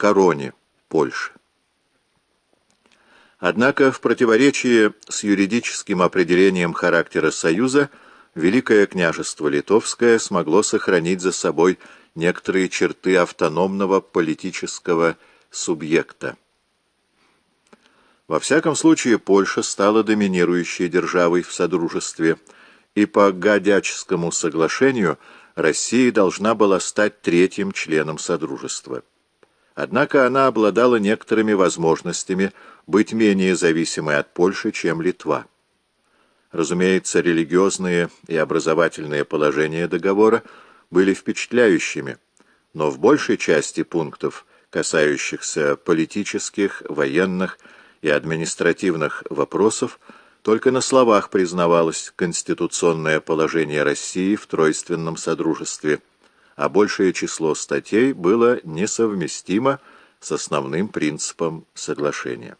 короне Польши. Однако в противоречии с юридическим определением характера Союза Великое княжество Литовское смогло сохранить за собой некоторые черты автономного политического субъекта. Во всяком случае, Польша стала доминирующей державой в Содружестве, и по Гадячскому соглашению Россия должна была стать третьим членом Содружества. Однако она обладала некоторыми возможностями быть менее зависимой от Польши, чем Литва. Разумеется, религиозные и образовательные положения договора были впечатляющими, но в большей части пунктов, касающихся политических, военных и административных вопросов, только на словах признавалось конституционное положение России в тройственном содружестве, а большее число статей было несовместимо с основным принципом соглашения.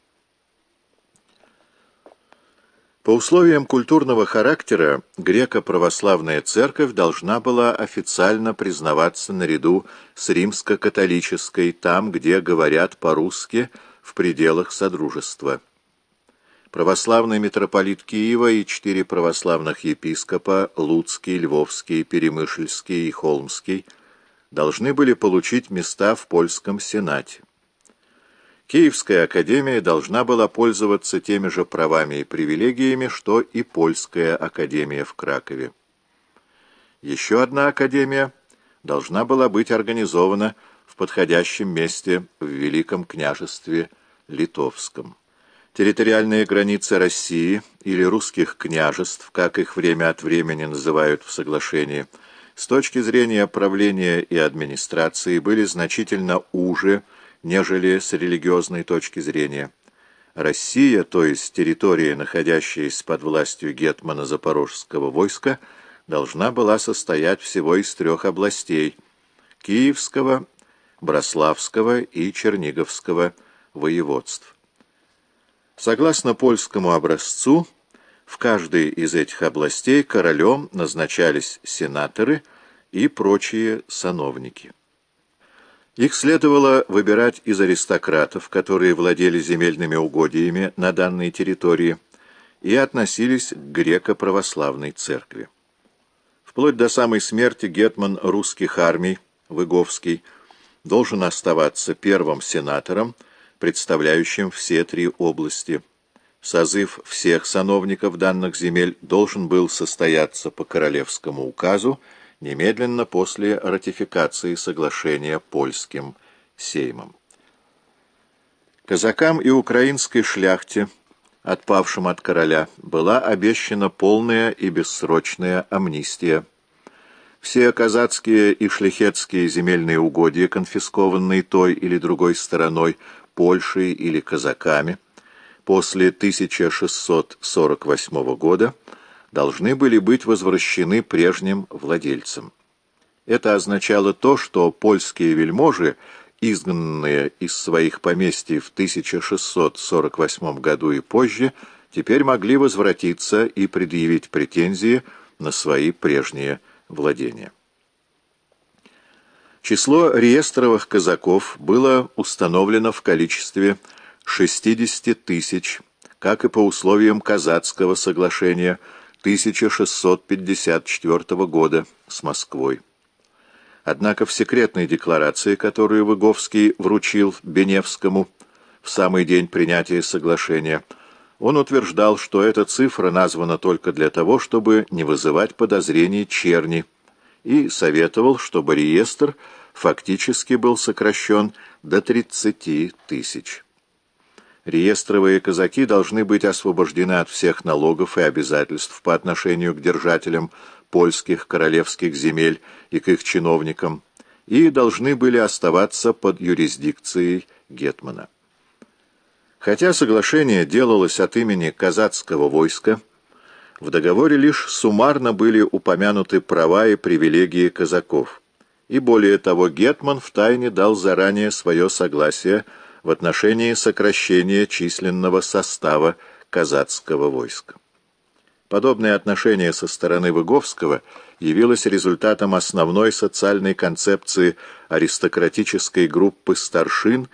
По условиям культурного характера греко-православная церковь должна была официально признаваться наряду с римско-католической там, где говорят по-русски в пределах Содружества. Православный митрополит Киева и четыре православных епископа Луцкий, Львовский, Перемышльский и Холмский должны были получить места в польском сенате. Киевская академия должна была пользоваться теми же правами и привилегиями, что и Польская академия в Кракове. Еще одна академия должна была быть организована в подходящем месте в Великом княжестве Литовском. Территориальные границы России или русских княжеств, как их время от времени называют в соглашении, с точки зрения правления и администрации были значительно уже, нежели с религиозной точки зрения. Россия, то есть территория, находящаяся под властью гетмана Запорожского войска, должна была состоять всего из трех областей – Киевского, Брославского и Черниговского воеводств. Согласно польскому образцу, в каждой из этих областей королем назначались сенаторы и прочие сановники. Их следовало выбирать из аристократов, которые владели земельными угодьями на данной территории и относились к греко-православной церкви. Вплоть до самой смерти гетман русских армий, Выговский, должен оставаться первым сенатором, представляющим все три области. Созыв всех сановников данных земель должен был состояться по королевскому указу, немедленно после ратификации соглашения польским сеймом. Казакам и украинской шляхте, отпавшим от короля, была обещана полная и бессрочная амнистия. Все казацкие и шляхетские земельные угодья, конфискованные той или другой стороной, Польшей или казаками, после 1648 года, должны были быть возвращены прежним владельцам. Это означало то, что польские вельможи, изгнанные из своих поместий в 1648 году и позже, теперь могли возвратиться и предъявить претензии на свои прежние владения. Число реестровых казаков было установлено в количестве 60 тысяч, как и по условиям Казацкого соглашения – 1654 года с Москвой. Однако в секретной декларации, которую Выговский вручил Беневскому в самый день принятия соглашения, он утверждал, что эта цифра названа только для того, чтобы не вызывать подозрений черни, и советовал, чтобы реестр фактически был сокращен до 30 тысяч. Реестровые казаки должны быть освобождены от всех налогов и обязательств по отношению к держателям польских королевских земель и к их чиновникам и должны были оставаться под юрисдикцией Гетмана. Хотя соглашение делалось от имени казацкого войска, в договоре лишь суммарно были упомянуты права и привилегии казаков, и более того Гетман втайне дал заранее свое согласие в отношении сокращения численного состава казацкого войска. Подобное отношение со стороны Выговского явилось результатом основной социальной концепции аристократической группы старшин